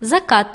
закат.